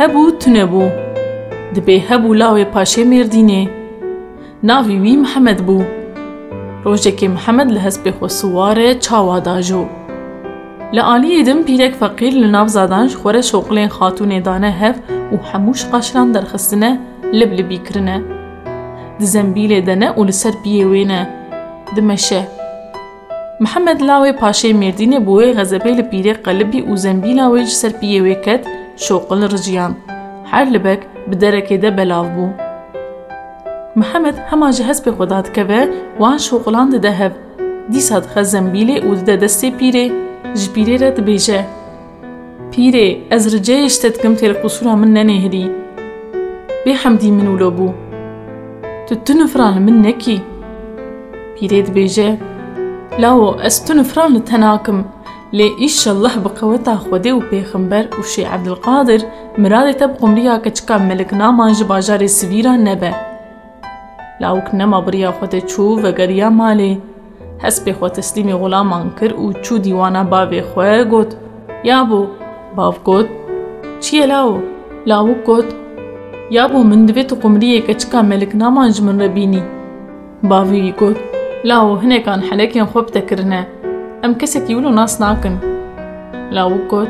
هەبوو تونەبوو. دبێ هەبوو لاوێ پاشێ مێردینێ ناوی وی محەممەد بوو. ڕۆژێکی محەممەد لە هەستپێ خۆ سووارێ چاواداژۆ لە ئالیێدم پیرێک فەقیر لە ناوزادانش خۆرە شۆقلێن خاتونێدانە هەف و هەمووش قاشران دەرخستنە لب لبیکردنە دزەمبیلێ دەنە و لەسەر پیێوێنە دمەشە. محەممەد لاوێ پاشەی مردینێ بۆیە غەزەبەی لە پیرێ قەلبی و زەمبیلاوێژ سەر پیێوێکەت شۆقل ڕژیان هەر لەبەک بدەرەکێدە بەلاو بوو محەممەد هەماژە هەست پێ خۆدا دکەوە وان شۆقلان دەدە هەب دیسات خە زەمبیلێ و ددە دەستێ پیرێ ji pîrê re dibêje Pîrê ez riceyê ji te dikim têr qusûra min nenêhirî bê hemdî min wilo bû Tu tu nifran li min nekî Pîrê dibêje لإيش الله بقوتا خودي وبيخمبر وشي عبد القادر مرادي تبقوا مريا كتشكا ملك ناما جباجاري سبيرا نبا. لاوك نما بريا خودي تشو وغريا مالي. هس بخوا تسليمي غلام انكر و تشو ديوانا بابي خوايا قوت. يا بو باب قوت. چيه لاو؟ لاوك قوت. يا بو من دوي تو قمريا كتشكا ملك ناما جمن ربيني. بابي قوت. لاو هنه كان حلقين خوب تكرنه. Em kesekî wilo nas nakin lawik got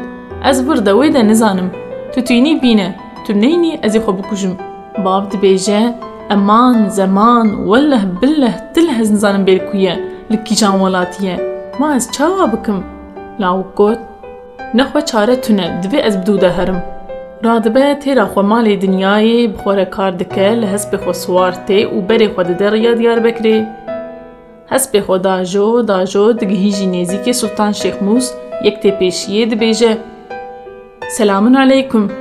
ez vir de wê de nizanim tu tînî bîne tu neynî ez ê xwe bikujim bav dibêje eman zeman welleh billeh til hez nizanim bêr ku ye li kîjan welatiyê ma ez çawa bikim lawik got nexwe çare tune divê ez bi dû de herim radibe têra xwe malê dinyayê bi xwe re kar nêzîkê Sultan Şêxmûs yek tê pêşiyê dibêje Selamun aleykum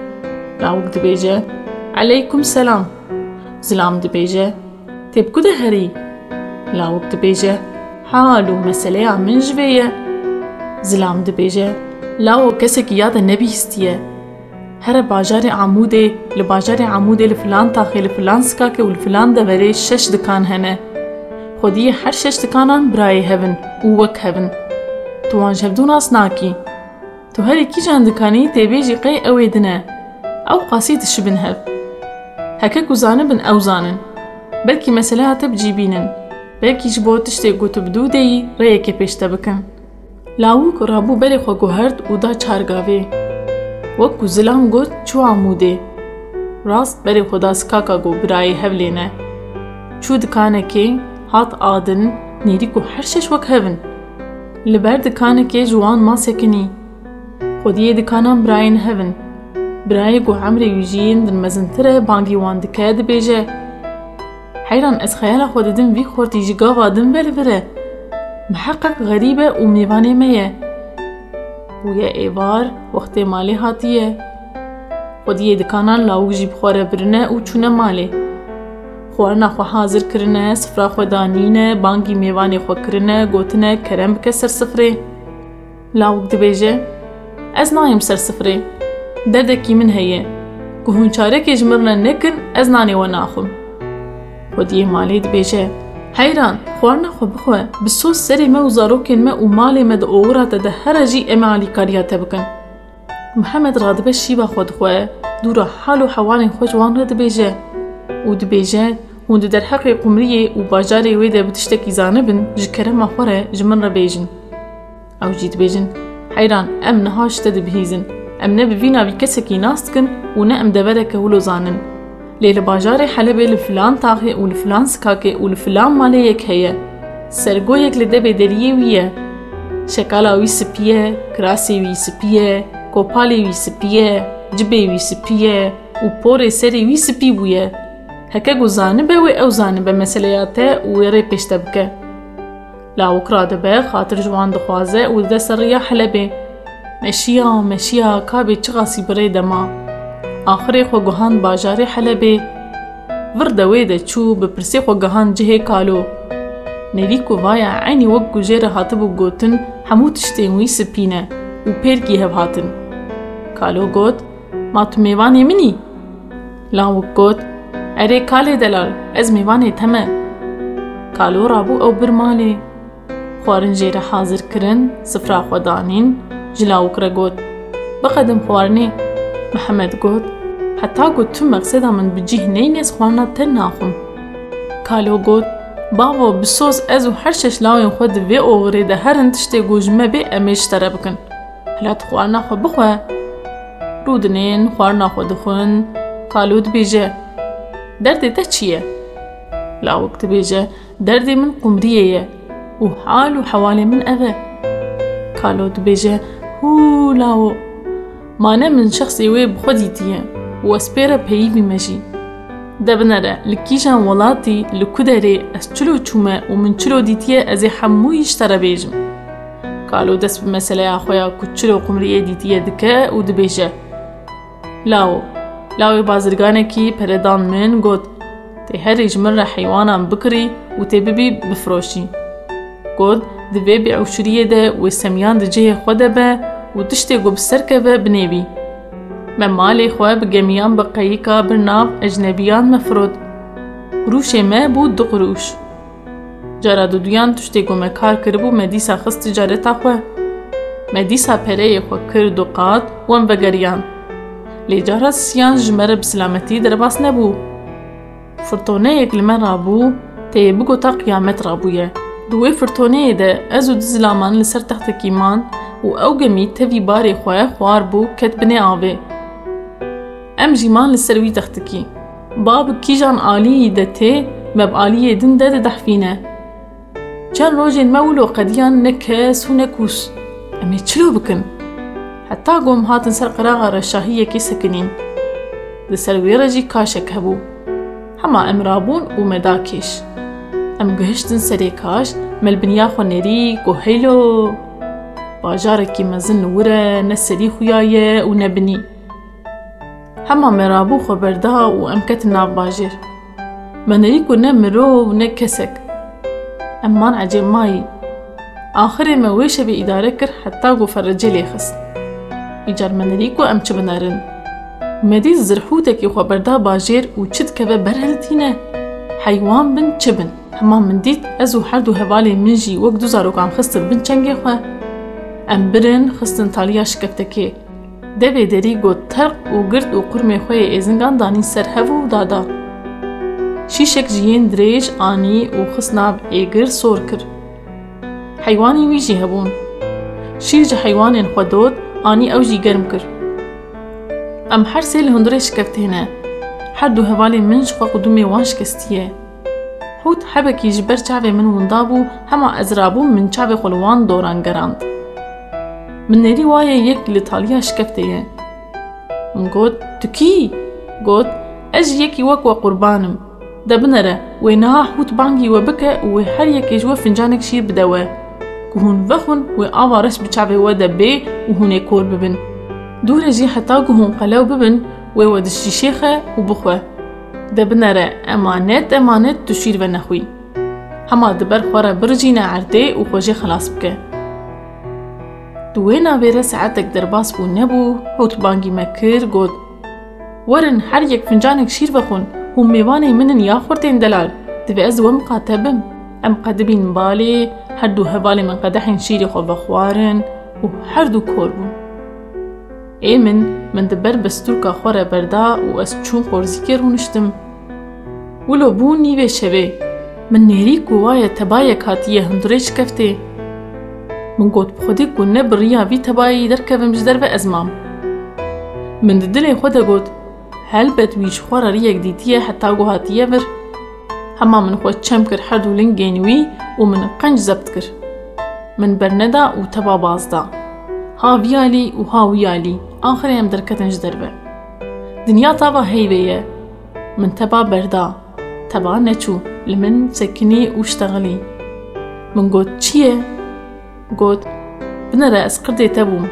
lawik dibêje Aleykum selam Zilam dibêje Tê bi ku de herî lawik dibêje حال و مەسلەیە من vê ye zilam dibêje lawo kesekî ya de nebîstiye here bajarê Amûdê li bajarê Amûdê li filan taxê li filan skakê û li filan deverê şeş dikan hene xwediyê her şeş dikanan birayê hevin û wek hevin tu wan ji hevdû nas nakî tu herî kîjan dikanî têbêjî qey ew ê dine ew qasî dişibin hev heke ku zanibin ew zanin belkî mesele hate bicîbînin belkî ji bo tiştê gotibdû deyî rêyekê pêşte bikin lawik rabû berê xwe guherd û da çargavê هات آدن نيريكو حرشش وك هبن. لبرد كان كي جوان ما سكني. خدي يد كان براين هبن. براي جو عمري يجين دن مزن ترى بانجي وان دكاد بيجا حيران اس خيالا خود دن وي خورت يجي غا وادن بلبره محقق غريبه و ميواني ميا و يا ايوار وقت مالي هاتيه. خدي يد كان لاوجي بخوره برنه و چونه مالي. خواردنا خو حاضر کرنه سفرا خو دانینه بانگی میوانی خو کرنه گوتنه کرم بکه سر سفره لاوگ دبیجه از نایم سر سفره دردکی من که جمرنه نکن از نانی و ناخم خودیê malê dibêje heyran xwarina xwe bixwe bi sos serê me û zarokên me û malê me di oxira te de here jî em ê alîkariya te bikin Mihemed radibe şîva xwe dixwe dûra hal û hewanên هون در حق قمریه و بازار ویده بتشت کی زانه بن جکره ما خوره جمن ربیجن أو جید بیجن. حیران ام نهاش تد بهیزن. ام نه بوینا وی کسی کی ناست کن و نه ام دبره که ولو زانن. لیل بازار حلب لفلان تاخه و لفلان سکاکه و لفلان ماله یک هیه. سرگو یک لده به دریه ویه. شکالا وی سپیه کراسی وی سپیه کوپالی وی سپیه جبه وی سپیه و پور سری وی سپی بویه. هەکە گوزانە بێ وێ ئەو زانە بە مەسلەیاتە و وێڕێ پێشتە بکە لاوکرا دەبێ خاتر جوان دخوازە و دە سەڕیا حەلەبێ مەشیە مەشیە کابێ چغاسی بڕێ دەما آخرê xwe guhand bajarê Helebê vir de wê de çû bi pirsê xwe gihand cihê kalo Nêrî ku vaya eynî wek ku jê re hatibû gotin hemû tiştên wî spîne û pêrkî أري کالی دلال از میوانی تمه کالو رابو أو برمالی خوارن جیر حاضر کرن سفرا خودانین جلاو کرا گود بقدم خوارنی محمد گود حتا گود تو مقصد من بجیه نین از خوارنا تن ناخم. کالو گود باو بسوز از و هر شش لاوی خود وی اوغری ده هر انتشتی گوج مبی امیش تره بکن. حلات خوارنا خو بخوا رودنین خوارنا خود خون کالو دبیجه. دردی ته چیه؟ لاوکت بیجه دردی من قمریه یه و حال و حوالی من اغه کالوت بیجه هو لاو. مانه من شخصی وی بخودی دیه و اسپیره پیی بیمجی دبنره لکیجان ولاتی لکودره از چلو چومة و من چلو دیتیه از حمویش تره بیجم کالو دست به مسئله اخویا کچلو قمریه دیتیه دکه و دبیجه لاو. Bêjim Kalo dest bi meseleya xwe ya ku çilo qumriyê dîtiye dike û dibêje Lawo Lawê bazirganekî peredan min got tê herî ji min re heywanan bikirî û tê bibî bifroşî got di vê bêewşiriyê de wê semiyan di cihê xwe de be û tiştê ku bi ser keve binêvî me malê xwe bi gemiyan bi qeyîka bir nav ecnebiyan me firod لجرس سيان جمر بسلامتي درباس نبو. فرطونة يك لمن رابو تي بوكو تا قيامت رابويا دوي فرطونة ده أزو دزلامان لسر تحت كيمان و أو جمي تفي باري خواه خوار بو كتبني آوه أم جيمان لسر وي تحت كي. باب كي جان آلي ده تي مب آلي دن ده ده دحفينة. جان روجين مولو قديان نكس و نكوش. أمي چلو بكن؟ حتى گوم هاتن سر قراءة رشاهیه که سکنین. ده سر ویره جی کاشه که امرابون و مداکش. ام گهشتن سر کاش ملبنیا خو نری گو هیلو. باجارة که مزن نوره نسری خویایه و نبنی. همه مرابو خو برده و امکت ناب باجر. منری کو نه مرو و نه کسک. ام من عجمایی. آخری مویشه به حتى کر حتی گو ایجارمنریکو امچبنارن مدی زرحوته کی خبردا باجیر أو چت کبه برهلتینه حیوان بن چبن هما من دیت ازو حردو هواله منجی وک دوزارو کام خستن بن چنگی خوا؟ امبرن خستن تالیا شکفته کی دبی دری گو ترق و گرد و قرمه خوی ازنگان دانی سر هفو دادا. شیشک جیین دریج آنی و خسناب ایگر سور کر حیوانی ویجی هبون شیر جا حیوان خودود آنی أو جی گرم کر. ام هر سیل هندره شکفته نه. هر دو هوالی من شخوا قدوم وانش کستیه. هوت حبکی جبر چاوه من وندابو همه ازرابو من چاوه خلوان دوران گراند. من نری وای یک لطالیا شکفته یه. من گود تو کی؟ گود از یکی وک و قربانم. دبنره و نها هوت بانگی و بکه و هر یکی جوا فنجانک شیر بدوه. که هون وخون و آوا رس بچاوه و ده بی و هونه کور ببن. دور جی حتا که هون قلو ببن و و دشتی شیخه و بخوه. ده بناره امانت امانت تشیر و نخوی. همه ده بر خورا برجی نعرده و خوشی خلاص بکه. دوه ناویره ساعتک در باس بو نبو حوت بانگی مکر گود. ورن هر یک فنجانک شیر بخون هم میوانه منن یا خورتین دلال. دوه از ومقا تبم. Her du hevalê min qedehên şîrê xwe vexwarin û her du kor bûn ê min min di ber bestûrka xwe re berda û ez çûm qorzîkê rûniştim wilo bû nîvê şevê min nêrî ku waye tebayek hatiye hundirê şikeftê min got bi xwedê ku ne bi riya vî tebayî derkevim ji min di dilê xwe de got helbet wî ji xwe re riyek dîtiye heta ku hatiye vir هما من خود چم کر هر دو لنگینوی و من قنج زبط کر. من برندا و تبا بازدا. ها ویالی و ها ویالی آخری هم در کتنج دربه. دنیا تبا هیویه. من تبا بردا. تبا نچو لمن سکنی و اشتغلی. من گود چیه؟ گود بنر از قرده تبوم.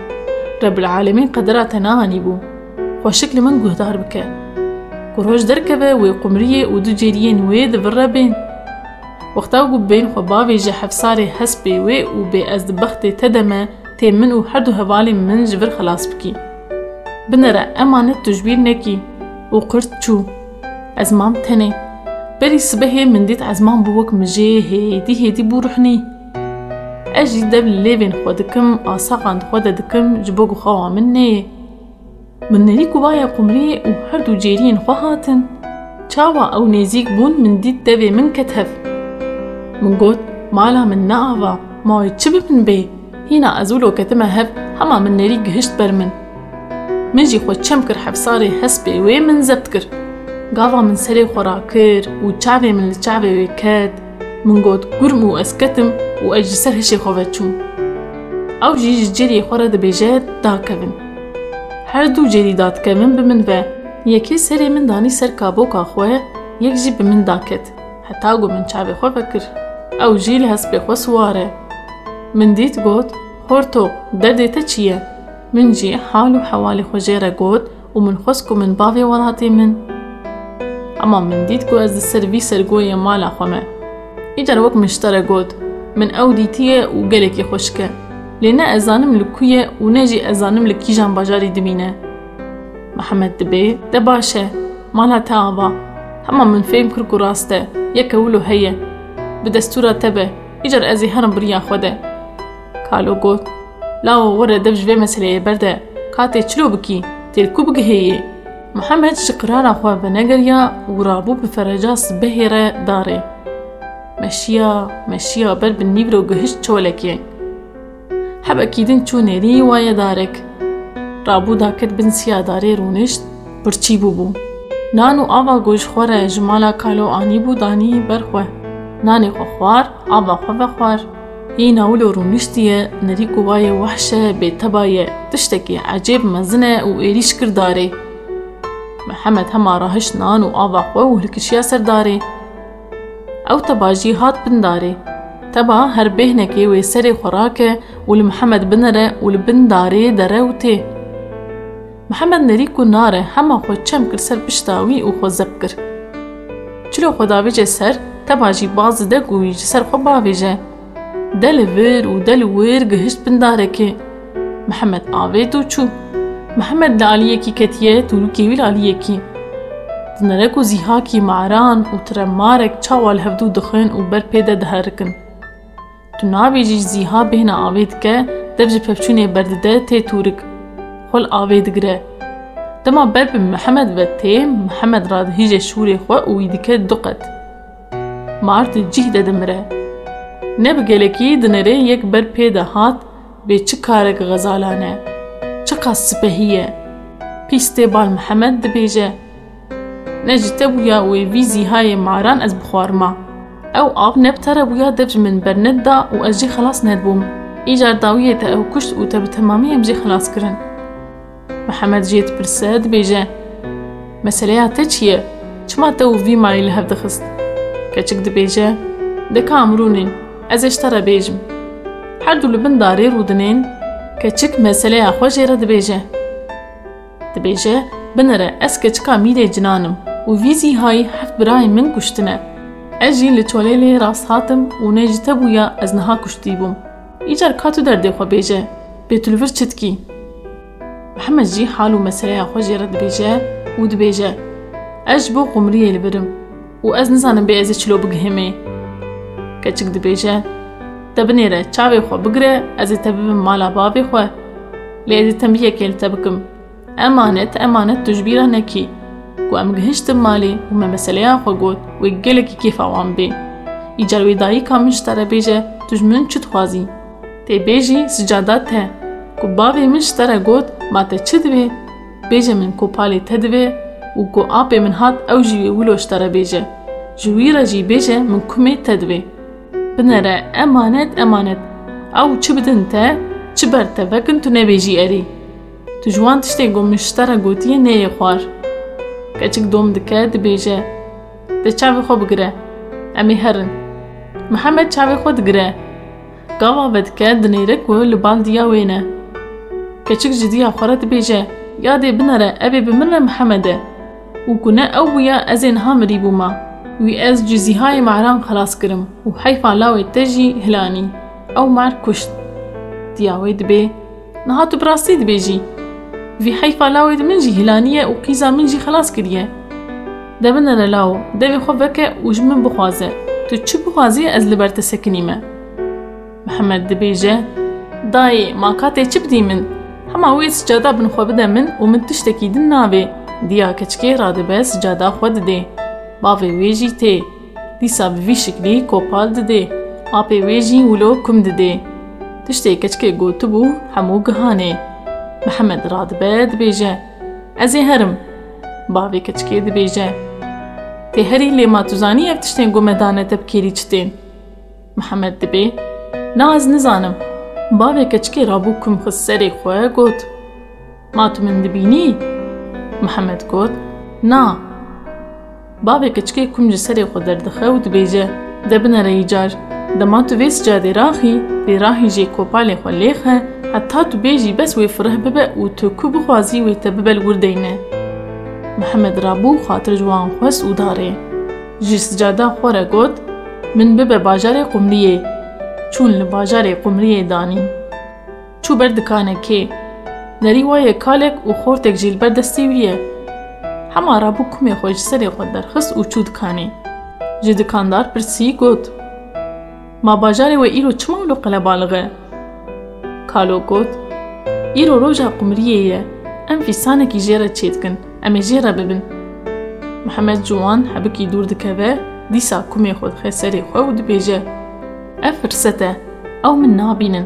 رب العالمین قدراتنا نهانی بو. خوشکل من گودار بکه. كروش دركبة وقمرية ودجيرين ويد برابين وقتاو قبين خبابي جا حفصاري حسبي وي وبي أزد بختي تدما تي منو حردو هبالي من جبر خلاص بكي. بنرا أمانة تجبير نكي وقرت شو أزمام تاني بري صبح من ديت أزمام بوك مجي هيدي هيدي بروحني أجي دب ليفين خودكم آساقان خوددكم جبوك خوا مني من نريك بايا قمري وهردو جيرين خواهاتن چاوا أو نزيك بون من ديت دبي من كتف. من قوت مالا من نعفا ما يتشبب من بي؟ هنا أزولو كتما هب هما من نريك جهشت برمن. من جي خود چمكر حبصاري هس بي وي من زبتكر قاوا من سري خورا كير و چاوي من لچاوي وي كاد من قوت قرمو اسكتم و اجسر هشي خوفتشون أو جيج جيري خورا دبي جاد داكبن هر دو جديدات كمن بمن به يكي سري من داني سر كابوك آخوه يك جي بمن داكت حتى اگو من چاوه خو بكر أو جيل هس بخوا سواره. من ديت گوت خورتو درده تا چيه من جي حال و حوال خو جيره گوت و من خوسكو من باوه ولاتي من. اما من ديت گو از سر وي سر گوه مالا خوه ايجار وك مشتره گوت. من أو ديتيه و گلك خوشكه لنا ازانم لكوية ونجي ازانم لكيجان بجاري دمينه محمد دبي دباشة مالا تاوا. هما من فيم كركو راستا يكاولو هيا بدستورة تبه إجر أزي هرم بريا خوده كالو قوت لاو ورا دبج في مسألة بردا كاتي چلو بكي تلكو بكي هي. محمد شقرارا خواه بنگريا ورابو بفرجاس بهيرا داري مشيا مشيا بر بالنبرو قهش چولكي hebekî din çû nêrî waye darek rabû daket bin siya darê rûnişt birçî bûbû nan û ava goşxwe re ji mala kalo anîbû danî ber xwe nanê xwe xwar ava xwe vexwar hîna wilo rûniştiye nerî ku waye wehşe bêteba ye tiştekî ecêb mezin e û êrîş kir darê Mihemed hema rahişt nan û ava xwe û hilkişiya ser darê ew teba jî hat bin darê teba her bêhnekê wê serê xwe rake û li Mihemed binere û li bin darê dere û tê Mihemed nerî ku nare hema xwe çem kir ser pişta wî û xwe zeb kir çilo xwe davêje ser teba jî baz dide ku wî ji ser xwe bavêje de li vir û de li wêr gihişt bin darekê Mihemed تو ناوی جی زیها بهنا آوید که دب جی پپچونی بردده تی تورک خل آوید گره دما بر به محمد و تی محمد را هیج شوری خو اویدی که دقت مارت جیه دادم ره نب گلکی دنره یک بر پیدا هات به چه کارک غزالانه چه قصد سپهیه پیسته بال محمد دبیجه نجیته بویا وی وی زیهای ماران از بخوارمه أو أب نبتر بويا دبج من برندا و أجي خلاص ندبوم. إيجار داوية تا أو كشت و تب تمامية بجي خلاص كرن. محمد جيت برساد بيجا. مسألة تا چيه چما تا في مالي لهب دخست. كچك دبيجا بيجا. دكا امرونين از اشترا بيجم. حر دولو بنداري رودنين. كچك مسألة اخوش جيرا دبيجا دبيجا دي بيجا اس كچكا ميدي جنانم. و ویزی های هفت برای من گوشتنه أجي لچوليلي راس هاتم و نجته بويا از نها کشتی بوم ایجار کاتو در دخوا بیجه بیتلور چت محمد جي حالو مسئله خو جرد بیجه و د بیجه اج بو قمری لبرم و از نزانم بی از چلو بگهمه کچک د بیجه تبنیره چاوی خو بگره از تبیب مالا بابی خو لی از تنبیه کل امانت امانت تجبیره نكي bê ez ê çilo bigihîmê keçik dibêje te binêre çavê xwe bigire ez ê te bibim mala bavê xwe lê ez ê tembîyekê li te bikim emanet emanet tu ji bîra nekî ku em gihiştin malê û me meseleya xwe got wê gelekî kêfa wan bê îcar wê dayîka min ji te re bêje tu ji min çi dixwazî tê bêjî sicadat te ku bavê min ji te کچک دوم دکه دی بیجه دی چاوی خو بگره امی هرن محمد چاوی خو دگره گاوا ودکه دی نیرک و لبان دیا وینه کچک جدی آخوره دی بیجه یادی بناره ابی بمنه محمده و کنه أو بویا از این هم ریبو وی از جزی معران خلاص کرم و حیفا لاوی تجی هلانی أو مار کشت دیاوی دبی نها تو براستی دبیجی min ji te re gotiye neyê xwar keçik dom dike dibêje dê çavê xwe bigire em ê herin Mihemed çavê xwe digire gava vedike dinêre ku li bal diya wê ne keçik ji diya xwe re dibêje ya dê binere ev ê bi min re Mihemed e û ku ne ew bûye ez ê niha mirî bûma wî ez ji zîhayê maran xelas kirim û heyfa lawê te tê herî lê ma tu zanî ev tiştên ku me dane te bikêrî çi tên Mihemed dibê na ez nizanim bavê keçikê rabû kum xist serê xwe got ma tu min dibînî Mihemed got na bavê keçikê kum ji serê xwe derdixe û dibêje de binere îcar dema tu vê sicadê raxî vê rahî jê kopalê xwe lêxe heta tu bêjî bes wê firih bibe û tu ku bixwazî wê te bibel wirdeyne Mihemed rabû xatir ji wan xwest û darê ji sicada xwe re got min bibe bajarê Qumriyê çûn li bajarê Qumriyê danîn çû ber dikanekê derî waye kalek û xortek jî li ber destê wî ye hema rabû kumê xwe ji serê xwe derxist ما بجاري وإيرو چمان لو قلب بالغه كالو قد إيرو روجا قمرية أم في سانه كي جيرا چيتكن أم جيرا ببن. محمد جوان حبكي دور دكذا ديسا كومي خود خسري خود دي بيجه أفرسته أو من نابينن.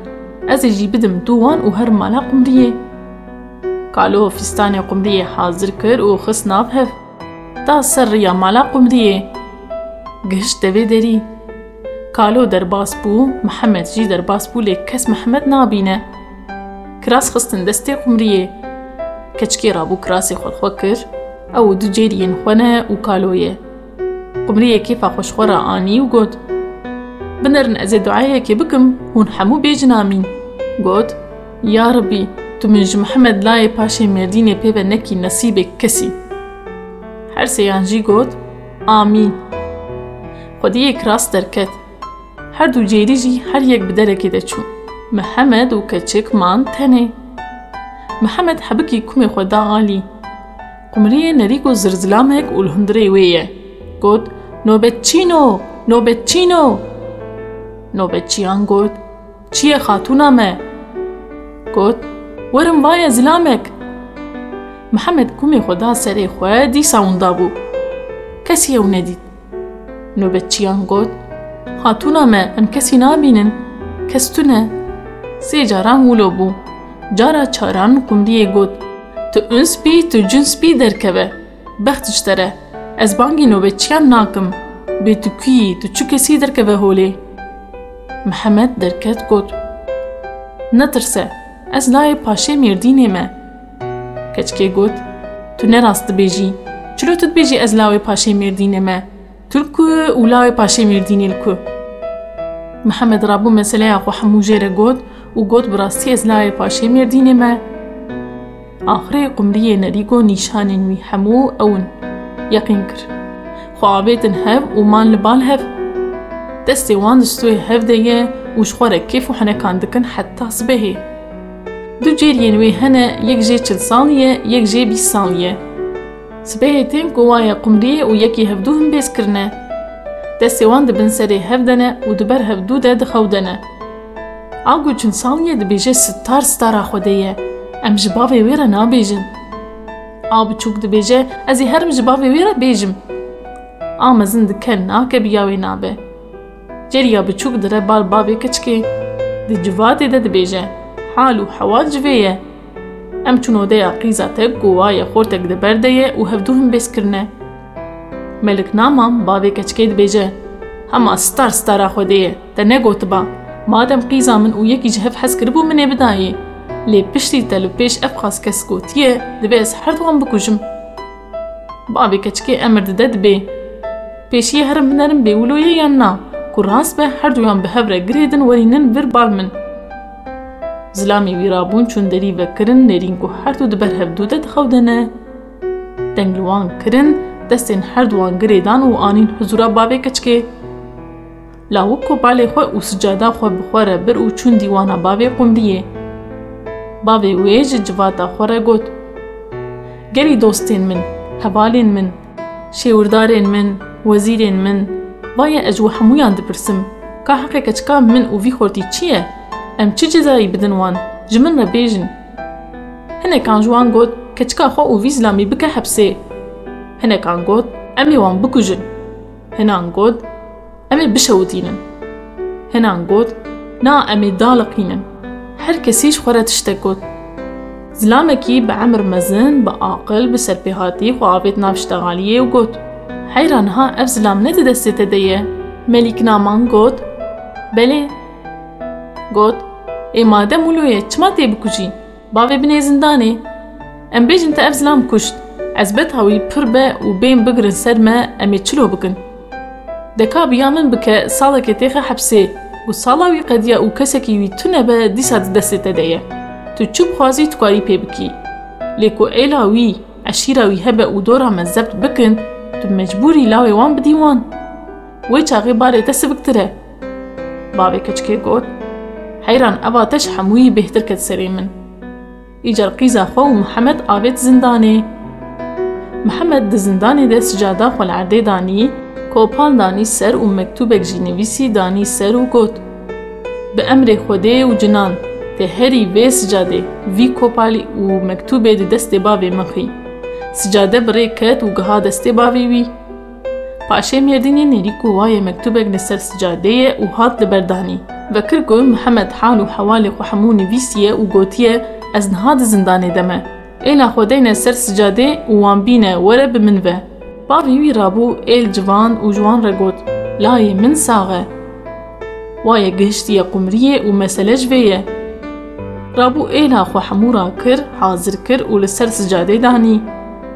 أزي جي بدم دوان و هر مالا قمرية. كالو فستان قمرية حاضر كر و خس ناب هف تا سر يا مالا قمرية. گشت دوه داري کالۆ دەرباس بوو محەممەد ژی دەرباس بوو لێ کەس محەممەد نابینە. کراس خستن دەستێ قمریێ کەچکێ ڕابوو کراسی خۆڵخۆ کرد ئەو دوو جێریەن خوەنە و کالۆیە. قمریە کێفا خۆشخۆرە ئانی و گوت بنەرن ئەزێ دوعاەکێ بکەم هون هەموو بێژنامین گوت یاڕبی تو من ji محەممەد لایە پاشێ مردینێ پێبە نەکی نەسیبێک کەسی. هەر سەیانجی گوت ئامین. خودیەک ڕاست دەرکەت. هەردوو جێریژی هەر یەک bi derekê de çû Mihemed û keçik man tenê Mihemed hebikî kumê xwe da alî Qumriyê nerîk û zirzilamek û li hundirê wê ye got nobetçîno nobetçîno Nobetçiyan got çi ye xatûna me got werim vaye zilamek Mihemed kumê xwe da serê xwe dîsa wenda bû kesî ew nedît Nobetçiyan got خاتونا me em kesî nabînin kes tu ne sê caran wilo bû cara çaran qumriyê got tu unspî tu cinspî derkeve bext ji te re ez bangî nobetçiyan nakim bê tu kî tu çi kesî derkeve holê Mihemed derket got netirse ez layê تركو ولاوي باشي ميرديني الكو محمد رابو مسألة أخو حمو جيري قود وقود براستي أزلاوي باشي ميرديني ما. آخري قمرية نريقو نيشانين وي حمو أون. يقين كر. خو عبيتن هف ومان لبال هف. دستي وان دستوي هف ديه وشخورة كيف وحنا كان دكن حتى صبهي. دو جيرين وي هنا يك جي چل سالية يك جي بيس سالية سبەیە تێن گۆوایە قمریە و یەکی هەفتوو هەم بێزکردە دەستێوان دەبن سەرێ هەفدەنە و دوبەر هەفتوودە دخەودەنە ئاگو چون ساڵیە دەبێژە ستار ستارا خودەیە ئەم ji bavê wê re nabêjin A biçûk dibêje ez ê herim ji bavê wê re bêjim A mezin dike nake biya wê nabe Ceriya biçûk dire bal bavê keçikê di ئەم چونۆدەیە قیزاتێک گووایە خۆرتێک دەبەردەیە و هەفتوو هەم بێسکردنە مەلک نامام باوێ کەچکەی دبێژە هەما ستار ستارا خودەیە دە نەگوتبا مادەم قیزا من و یەکیش هەف حەز کردبوو منێ بدایێ لێ پشتی تەل و پێش ئەف خاس کەس گوتیە دەبێ ئەس هەردووان بکوژم باوێ کەچکێ ئەمر دەدە دبێ پێشیە هەرم بنەرم بێولۆیە یان نا کو ڕاست بە هەردوویان بە هەورە گرێدن وەرینن ڤر بال من زلامی ویرابوون چون دەریڤەکردن نێرینگ و هەردوو دبەر هەفتوودە دخەودەنە دەنگلوان کردن دەستێن هەردووان گرێدان و ئانین حزورا باوێ کەچکێ لاوە کۆپالێ خۆ و سجادا خۆ بخۆرە بر و چون دیوانە باوێ قومریە باوێ وێژ جواتا خۆرە گوت. گەری دۆستێن من هەبالێن من شێوردارێن من وەزیرێن من وایە ئەجوە هەمویان دپرسم. کا حەقێکە چکا من و وی خۆرتی چییە؟ ئەم چ جزایی بدن وان re bêjin هەنێکان جوان گوت کەچکا خۆ و ویزلامی بکە هەبسێ هەنێکان گوت ئەمێ وان بکوژن هێنان گوت ئەمێ بشەوتینن هێنان گوت نا ئەمێ داڵقینن هەر کەسیش خۆرە تشتێک گوت زلامێکی بە ئەمر مەزن بە ئاقل بە سەرپێهاتی خواابێت ناوشتەغالیە و گوت حەیرانها ئەف زلام نەدە دەستێتە دەیە مەلیک نامان گوت بەلێ گوت ئێ مادە مولویە چما تێ بکوژی باوێ بنێ زندانێ ئەم بێژن تە ئەف زلام کوشت ئەس بەت هەوی پڕ بە و بێن بگرن سەرمە ئەمێ چلۆ بکن دەکا بیا من بکە ساڵێکە تێخە حەبسێ و ساڵاوی قەدیا و کەسێکی وی تونە بە دیسا دەستێتە دەیە تو چوب خوازی توکاری پێ بکی لێکۆ ئێلاوی عشیراوی هەبە و دۆرا مەزەبت بکن تو مەجبوری لاوێ وان بدیوان وی چاغی بارێ دەست بکترە باوێ کەچکێ گوت من محەممەد ئاوێت زندانێ محەممەد di zindanê de sicada xwelerdê danî kopan danî ser û mektûbek jî nivîsî danî ser û got bi emrê Xwedê û cinan tê herî vê sicadê vî kopalî û mektûbê di destê bavê min xî sicade birê ket û giha destê bavê wî paşê mêrdînê nêrîk û wayê mektûbek li ser sicadeyê û hat li berdanî vekir ku Mihemed hal û وكركو محمد حالو حوالي خحمون فيسيه وغوتيه از نهاد زندانه دمه ايلا خودين سر سجاده وانبينه ورب منوه باوي وي رابو ايل جوان و جوان رغوت لاي من ساغه وايه قهشتيه قمريه و مسلج بيه رابو ايلا خوحمورا كر حاضر كر و لسر سجاده داني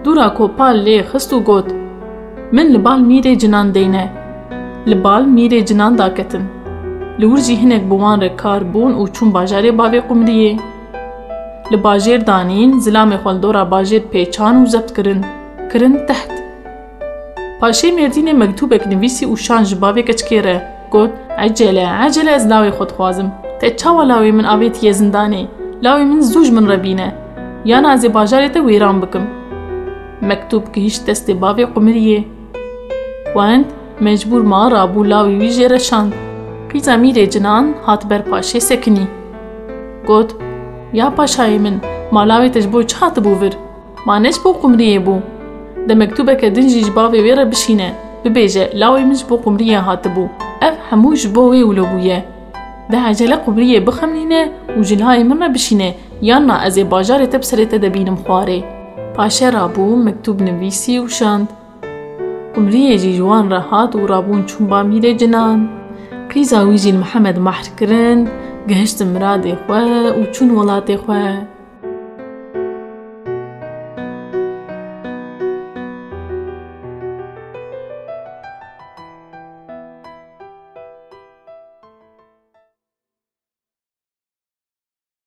دورا كو پال لي خستو گوت من لبال ميري جنان دينه لبال ميري جنان داكتن bûn û çûn bajarê bavê qumriyê li bajêr danîn zilamê xweldora bajêr pêçan û zebt kirin kirin teht paşê mêrdînê mektûbek nivîsî û şan ji bavê keçikê re got ecele ecele ez lawê xwe dixwazim te çawa lawê min avêtiye zindanê lawê min zû ji min re bîne yana ez ê bajarê te wêran bikim mektûb gihîşt destê bavê qumiriyê wend mecbûr ma rabû lawê wî jê re çi hatibû vir ma ne ji bo qumriyê bû di mektûbeke din jî ji bavê wê re bişîne bibêje lawê min ji bo qumriyê hatibû ev hemû ji bo wê wilo bûye de ecele qumriyê bixemîne û ji lahayê min re bişîne yan na ez ê bajarê te bi serê te de bînim xwarê paşe rabû mektûb nivîsî û şand qumriyê jî ji wan re hat û rabûn çûn ba mîrê cinan قیزا وی جیل محەممەد مەحرکردن گەهشتم مرادێ خوێ و چون وڵاتێ خوێ